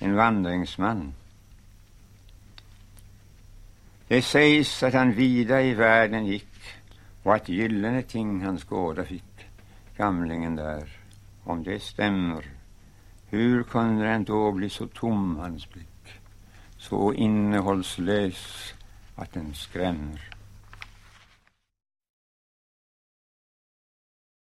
en vandringsman. Det sägs att han vida i världen gick och att gyllene ting hans gårda fick, gamlingen där. Om det stämmer, hur kunde den då bli så tom, hans blick, så innehållslös att den skrämmer?